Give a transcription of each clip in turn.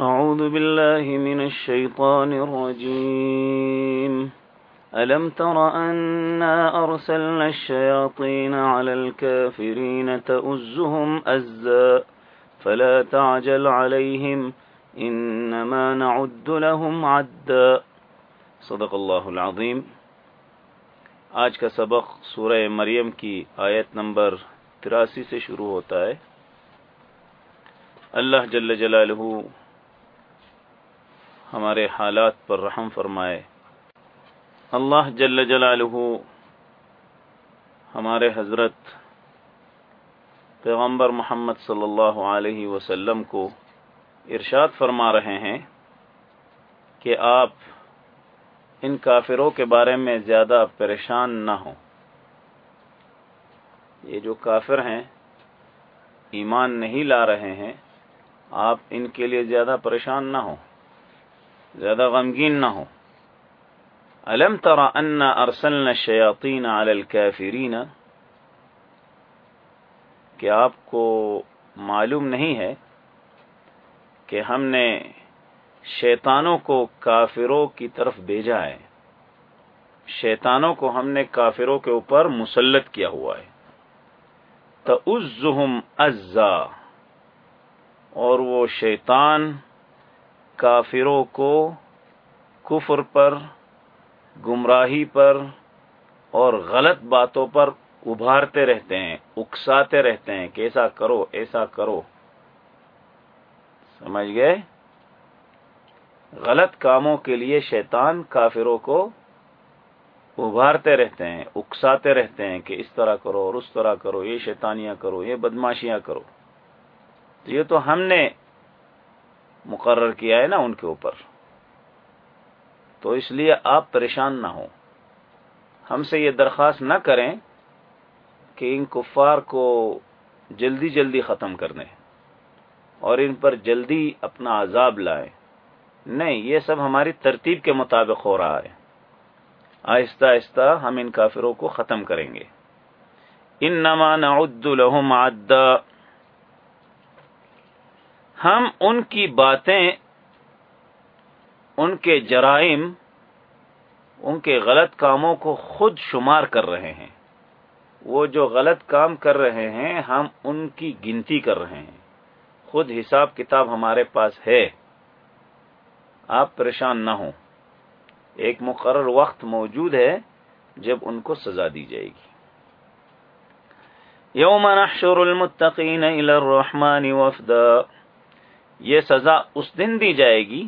أعوذ بالله من الشيطان الرجيم. ألم تر أنا أرسلنا الشياطين على الكافرين تأزهم أزا؟ فلا تعجل عليهم، إنما نعد لهم عدا. صدق الله العظيم. آج کا سبق سورہ مریم کی آیت نمبر تراسی سے شروع ہوتا ہے. اللہ جل جلالہ ہمارے حالات پر رحم فرمائے۔ اللہ جل جلالہ ہمارے حضرت پیغمبر محمد صلی اللہ علیہ وسلم کو ارشاد فرما رہے ہیں کہ آپ ان کافروں کے بارے میں زیادہ پریشان نہ ہوں۔ یہ جو کافر ہیں، ایمان نہیں لا رہے ہیں، آپ ان کے لیے زیادہ پریشان نہ ہوں۔ زیادہ غمگین نہ ہو۔ الم ترى ان ارسلنا الشياطين على الكافرين کہ آپ کو معلوم نہیں ہے کہ ہم نے شیطانوں کو کافروں کی طرف بھیجا ہے۔ شیطانوں کو ہم نے کافروں کے اوپر مسلط کیا ہوا ہے۔ تو ازا اور وہ شیطان کافروں کو کفر پر، گمراہی پر اور غلط باتوں پر ابھارتے رہتے ہیں، اکساتے رہتے ہیں کہ ایسا کرو ایسا کرو۔ سمجھ گئے؟ غلط کاموں کے لیے شیطان کافروں کو ابھارتے رہتے ہیں، اکساتے رہتے ہیں کہ اس طرح کرو اور اس طرح کرو، یہ شیطانیاں کرو، یہ بدماشیاں کرو۔ یہ تو ہم نے مقرر کیا ہے نا ان کے اوپر۔ تو اس لیے آپ پریشان نہ ہوں۔ ہم سے یہ درخواست نہ کریں کہ ان کفار کو جلدی جلدی ختم کر دیں اور ان پر جلدی اپنا عذاب لائیں۔ نہیں، یہ سب ہماری ترتیب کے مطابق ہو رہا ہے۔ آہستہ آہستہ ہم ان کافروں کو ختم کریں گے۔ ان نمان عد الحم ہم ان کی باتیں، ان کے جرائم، ان کے غلط کاموں کو خود شمار کر رہے ہیں۔ وہ جو غلط کام کر رہے ہیں، ہم ان کی گنتی کر رہے ہیں۔ خود حساب کتاب ہمارے پاس ہے۔ آپ پریشان نہ ہوں۔ ایک مقرر وقت موجود ہے جب ان کو سزا دی جائے گی۔ یوم نحشر المتقین الى الرحمن وفدا۔ یہ سزا اس دن دی جائے گی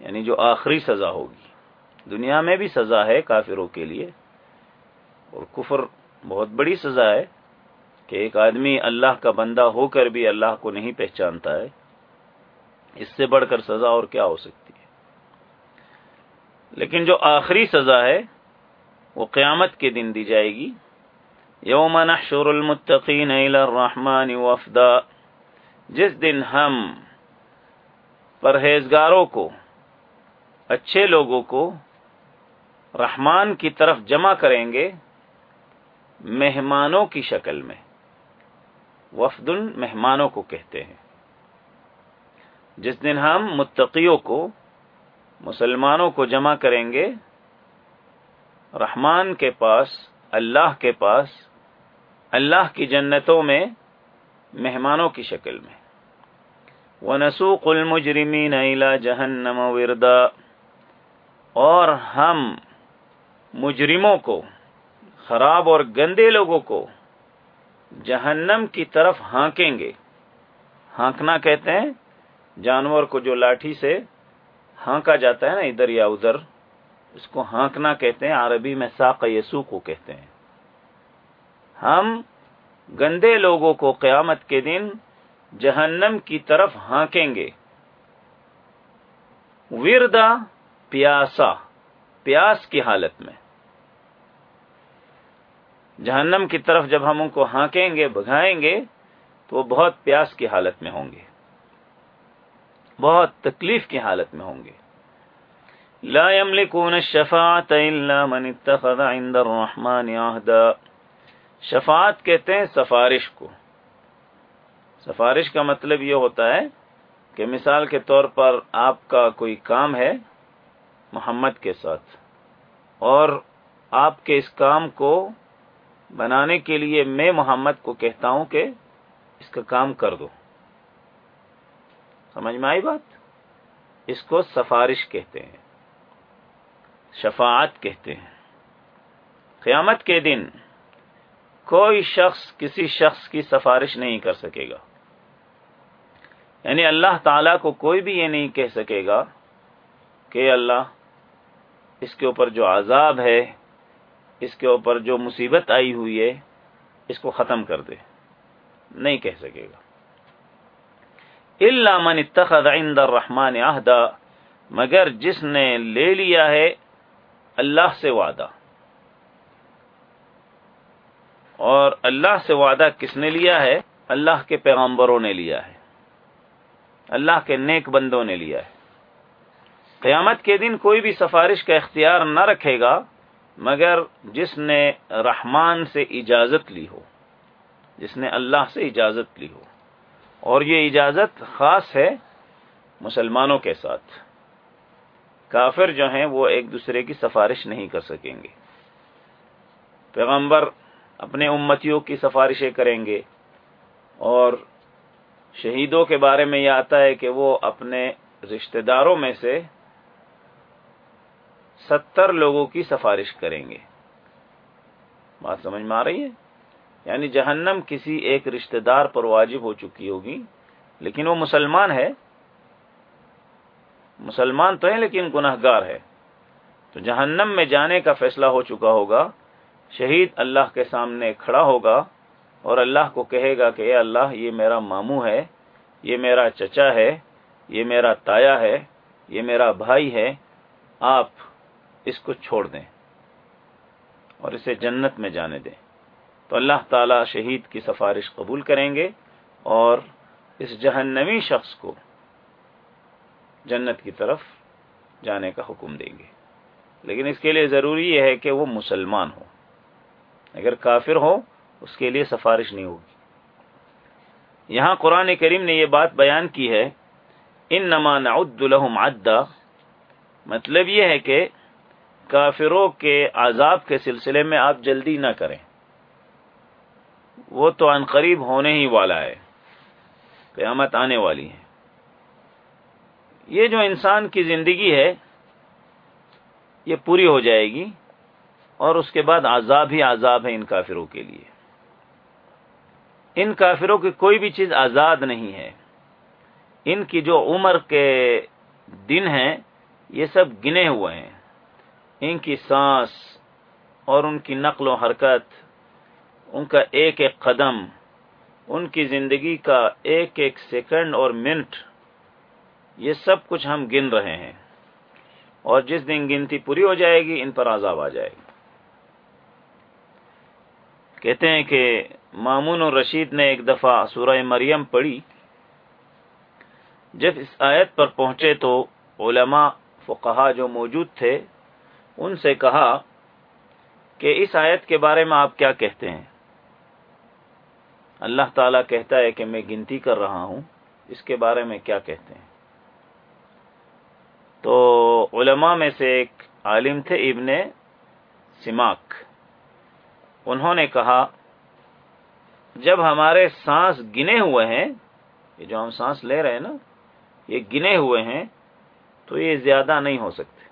یعنی جو آخری سزا ہوگی۔ دنیا میں بھی سزا ہے کافروں کے لیے، اور کفر بہت بڑی سزا ہے کہ ایک آدمی اللہ کا بندہ ہو کر بھی اللہ کو نہیں پہچانتا ہے۔ اس سے بڑھ کر سزا اور کیا ہو سکتی ہے؟ لیکن جو آخری سزا ہے، وہ قیامت کے دن دی جائے گی۔ یوم نحشر المتقین الى الرحمن وفدا۔ جس دن ہم پرہیزگاروں کو، اچھے لوگوں کو رحمان کی طرف جمع کریں گے مہمانوں کی شکل میں۔ وفد مہمانوں کو کہتے ہیں۔ جس دن ہم متقیوں کو، مسلمانوں کو جمع کریں گے، رحمان کے پاس، اللہ کے پاس، اللہ کی جنتوں میں مہمانوں کی شکل میں۔ ونسوق المجرمین الى جہنم وردا۔ اور ہم مجرموں کو، خراب اور گندے لوگوں کو جہنم کی طرف ہانکیں گے۔ ہانکنا کہتے ہیں، جانور کو جو لاٹھی سے ہانکا جاتا ہے نا ادھر یا ادھر، اس کو ہانکنا کہتے ہیں۔ عربی میں ساق یسو کو کہتے ہیں۔ ہم گندے لوگوں کو قیامت کے دن جہنم کی طرف ہانکیں گے۔ وردا پیاسا، پیاس کی حالت میں۔ جہنم کی طرف جب ہم ان کو ہانکیں گے بگائیں گے، تو وہ بہت پیاس کی حالت میں ہوں گے۔ بہت تکلیف کی حالت میں ہوں گے۔ لا يملكون الشفاعة الا من اتخذ عند الرحمن عهدا شفاعت کہتے ہیں سفارش کو۔ سفارش کا مطلب یہ ہوتا ہے کہ مثال کے طور پر آپ کا کوئی کام ہے محمد کے ساتھ اور آپ کے اس کام کو بنانے کے لیے میں محمد کو کہتا ہوں کہ اس کا کام کر دو۔ سمجھ میں آئی بات؟ اس کو سفارش کہتے ہیں، شفاعت کہتے ہیں۔ قیامت کے دن کوئی شخص کسی شخص کی سفارش نہیں کر سکے گا۔ یعنی اللہ تعالی کو کوئی بھی یہ نہیں کہہ سکے گا کہ اللہ اس کے اوپر جو عذاب ہے، اس کے اوپر جو مصیبت آئی ہوئی ہے، اس کو ختم کر دے۔ نہیں کہہ سکے گا۔ اللہ من اتخذ عند الرحمن عہدہ مگر جس نے لے لیا ہے اللہ سے وعدہ۔ اور اللہ سے وعدہ کس نے لیا ہے؟ اللہ کے پیغمبروں نے لیا ہے۔ اللہ کے نیک بندوں نے لیا ہے۔ قیامت کے دن کوئی بھی سفارش کا اختیار نہ رکھے گا، مگر جس نے رحمان سے اجازت لی ہو، جس نے اللہ سے اجازت لی ہو۔ اور یہ اجازت خاص ہے مسلمانوں کے ساتھ۔ کافر جو ہیں، وہ ایک دوسرے کی سفارش نہیں کر سکیں گے۔ پیغمبر اپنے امتیوں کی سفارشیں کریں گے۔ اور شہیدوں کے بارے میں یہ آتا ہے کہ وہ اپنے رشتہ داروں میں سے ستر لوگوں کی سفارش کریں گے۔ بات سمجھ میں آ رہی ہے؟ یعنی جہنم کسی ایک رشتہ دار پر واجب ہو چکی ہوگی، لیکن وہ مسلمان ہے۔ مسلمان تو ہے لیکن گناہ گار ہے۔ تو جہنم میں جانے کا فیصلہ ہو چکا ہوگا۔ شہید اللہ کے سامنے کھڑا ہوگا اور اللہ کو کہے گا کہ اے اللہ، یہ میرا ماموں ہے، یہ میرا چچا ہے، یہ میرا تایا ہے، یہ میرا بھائی ہے، آپ اس کو چھوڑ دیں اور اسے جنت میں جانے دیں۔ تو اللہ تعالی شہید کی سفارش قبول کریں گے اور اس جہنمی شخص کو جنت کی طرف جانے کا حکم دیں گے۔ لیکن اس کے لیے ضروری یہ ہے کہ وہ مسلمان ہو۔ اگر کافر ہو، اس کے لیے سفارش نہیں ہوگی۔ یہاں قرآن کریم نے یہ بات بیان کی ہے ان نمان لهم عدا۔ مطلب یہ ہے کہ کافروں کے عذاب کے سلسلے میں آپ جلدی نہ کریں۔ وہ تو قریب ہونے ہی والا ہے، قیامت آنے والی ہے۔ یہ جو انسان کی زندگی ہے، یہ پوری ہو جائے گی۔ اور اس کے بعد عذاب ہی عذاب ہے ان کافروں کے لیے۔ ان کافروں کی کوئی بھی چیز آزاد نہیں ہے۔ ان کی جو عمر کے دن ہیں، یہ سب گنے ہوئے ہیں۔ ان کی سانس اور ان کی نقل و حرکت، ان کا ایک ایک قدم، ان کی زندگی کا ایک ایک سیکنڈ اور منٹ، یہ سب کچھ ہم گن رہے ہیں۔ اور جس دن گنتی پوری ہو جائے گی، ان پر عذاب آ جائے گا۔ کہتے ہیں کہ مامون اور رشید نے ایک دفعہ سورہ مریم پڑھی۔ جب اس آیت پر پہنچے تو علماء، فقہا جو موجود تھے، ان سے کہا کہ اس آیت کے بارے میں آپ کیا کہتے ہیں؟ اللہ تعالیٰ کہتا ہے کہ میں گنتی کر رہا ہوں، اس کے بارے میں کیا کہتے ہیں؟ تو علماء میں سے ایک عالم تھے، ابن سماک۔ انہوں نے کہا، جب ہمارے سانس گنے ہوئے ہیں، یہ جو ہم سانس لے رہے ہیں نا، یہ گنے ہوئے ہیں، تو یہ زیادہ نہیں ہو سکتے۔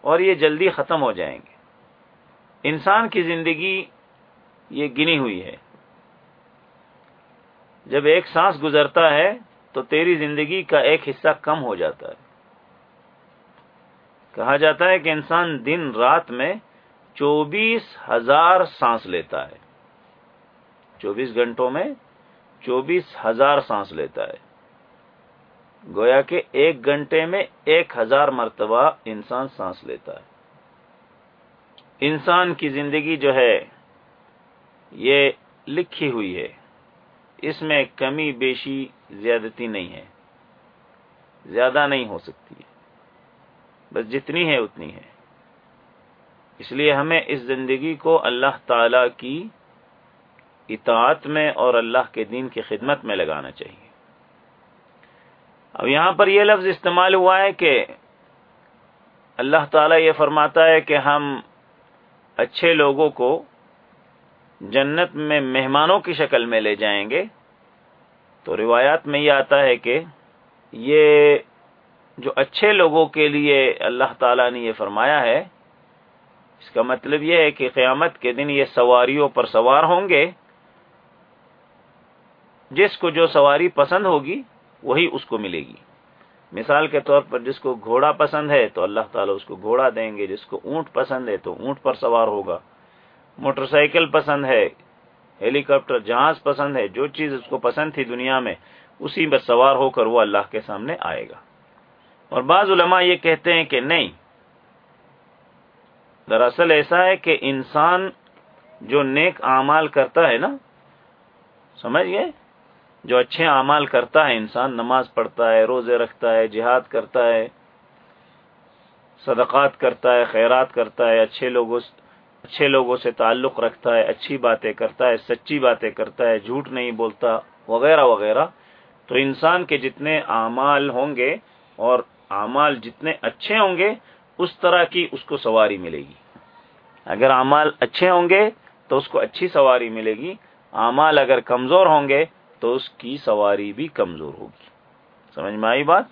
اور یہ جلدی ختم ہو جائیں گے۔ انسان کی زندگی یہ گنی ہوئی ہے۔ جب ایک سانس گزرتا ہے، تو تیری زندگی کا ایک حصہ کم ہو جاتا ہے۔ کہا جاتا ہے کہ انسان دن رات میں چوبیس ہزار سانس لیتا ہے۔ چوبیس گھنٹوں میں چوبیس ہزار سانس لیتا ہے۔ گویا کہ ایک گھنٹے میں ایک ہزار مرتبہ انسان سانس لیتا ہے۔ انسان کی زندگی جو ہے، یہ لکھی ہوئی ہے۔ اس میں کمی، بیشی، زیادتی نہیں ہے۔ زیادہ نہیں ہو سکتی بس جتنی ہے اتنی ہے۔ اس لیے ہمیں اس زندگی کو اللہ تعالی کی اطاعت میں اور اللہ کے دین کی خدمت میں لگانا چاہیے۔ اب یہاں پر یہ لفظ استعمال ہوا ہے کہ اللہ تعالیٰ یہ فرماتا ہے کہ ہم اچھے لوگوں کو جنت میں مہمانوں کی شکل میں لے جائیں گے۔ تو روایات میں یہ آتا ہے کہ یہ جو اچھے لوگوں کے لیے اللہ تعالیٰ نے یہ فرمایا ہے اس کا مطلب یہ ہے کہ قیامت کے دن یہ سواریوں پر سوار ہوں گے۔ جس کو جو سواری پسند ہوگی، وہی اس کو ملے گی۔ مثال کے طور پر جس کو گھوڑا پسند ہے، تو اللہ تعالیٰ اس کو گھوڑا دیں گے۔ جس کو اونٹ پسند ہے، تو اونٹ پر سوار ہوگا۔ موٹر سائیکل پسند ہے، ہیلی کاپٹر، جہاز پسند ہے، جو چیز اس کو پسند تھی دنیا میں، اسی پر سوار ہو کر وہ اللہ کے سامنے آئے گا۔ اور بعض علماء یہ کہتے ہیں کہ نہیں دراصل ایسا ہے کہ انسان جو نیک اعمال کرتا ہے نا، سمجھ گئے؟ جو اچھے اعمال کرتا ہے، انسان نماز پڑھتا ہے، روزے رکھتا ہے، جہاد کرتا ہے، صدقات کرتا ہے، خیرات کرتا ہے، اچھے لوگوں اچھے لوگوں سے تعلق رکھتا ہے، اچھی باتیں کرتا ہے، سچی باتیں کرتا ہے، جھوٹ نہیں بولتا، وغیرہ وغیرہ۔ تو انسان کے جتنے اعمال ہوں گے اور اعمال جتنے اچھے ہوں گے اس طرح کی اس کو سواری ملے گی۔ اگر اعمال اچھے ہوں گے تو اس کو اچھی سواری ملے گی۔ اعمال اگر کمزور ہوں گے تو اس کی سواری بھی کمزور ہوگی۔ سمجھ میں آئی بات؟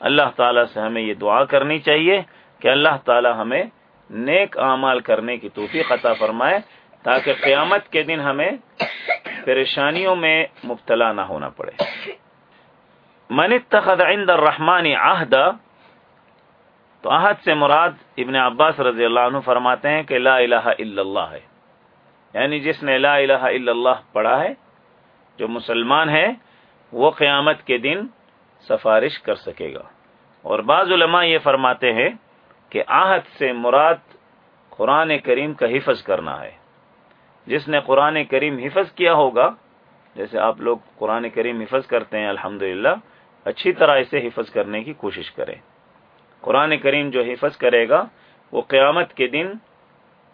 اللہ تعالیٰ سے ہمیں یہ دعا کرنی چاہیے کہ اللہ تعالیٰ ہمیں نیک اعمال کرنے کی توفیق عطا فرمائے تاکہ قیامت کے دن ہمیں پریشانیوں میں مبتلا نہ ہونا پڑے۔ من اتخذ عند الرحمن عہدہ تو عہد سے مراد ابن عباس رضی اللہ عنہ فرماتے ہیں کہ لا الہ الا اللہ ہے۔ یعنی جس نے لا الہ الا اللہ پڑھا ہے، جو مسلمان ہے، وہ قیامت کے دن سفارش کر سکے گا۔ اور بعض علماء یہ فرماتے ہیں کہ آہد سے مراد قرآن کریم کا حفظ کرنا ہے۔ جس نے قرآن کریم حفظ کیا ہوگا، جیسے آپ لوگ قرآن کریم حفظ کرتے ہیں الحمد اچھی طرح اسے حفظ کرنے کی کوشش کریں۔ قرآن کریم جو حفظ کرے گا، وہ قیامت کے دن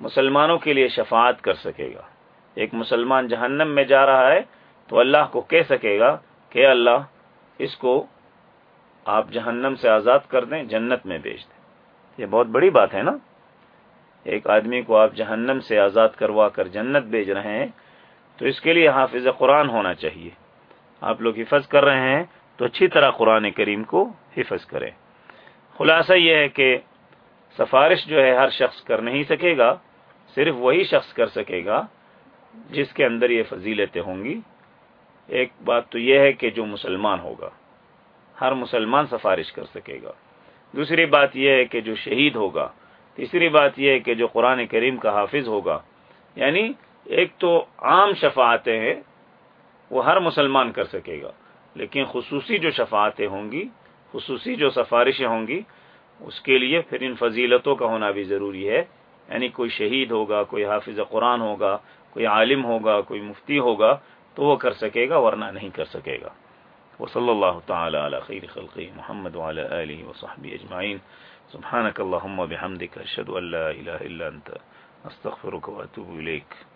مسلمانوں کے لیے شفاعت کر سکے گا۔ ایک مسلمان جہنم میں جا رہا ہے تو اللہ کو کہہ سکے گا کہ اللہ، اس کو آپ جہنم سے آزاد کر دیں، جنت میں بیچ دیں۔ یہ بہت بڑی بات ہے نا؟ ایک آدمی کو آپ جہنم سے آزاد کروا کر جنت بیچ رہے ہیں، تو اس کے لیے حافظ قرآن ہونا چاہیے۔ آپ لوگ حفظ کر رہے ہیں، تو اچھی طرح قرآن کریم کو حفظ کریں۔ خلاصہ یہ ہے کہ سفارش جو ہے ہر شخص کر نہیں سکے گا، صرف وہی شخص کر سکے گا جس کے اندر یہ فضیلتیں ہوں گی۔ ایک بات تو یہ ہے کہ جو مسلمان ہوگا، ہر مسلمان سفارش کر سکے گا۔ دوسری بات یہ ہے کہ جو شہید ہوگا، تیسری بات یہ ہے کہ جو قرآن کریم کا حافظ ہوگا۔ یعنی ایک تو عام شفاعتیں ہیں، وہ ہر مسلمان کر سکے گا، لیکن خصوصی جو شفاعتیں ہوں گی خصوصی جو سفارشیں ہوں گی، اس کے لیے پھر ان فضیلتوں کا ہونا بھی ضروری ہے۔ یعنی کوئی شہید ہوگا، کوئی حافظ قرآن ہوگا، کوئی عالم ہوگا، کوئی مفتی ہوگا، تو وہ کر سکے گا، ورنہ نہیں کر سکے گا۔ وہ صلی اللہ تعالی علی خیر خلقی محمد وعلى آلہ وصحبہ اجمعین۔ سبحانک اللہم بحمدک اشہدو ان لا الہ الا انت، استغفرک واتوب الیک۔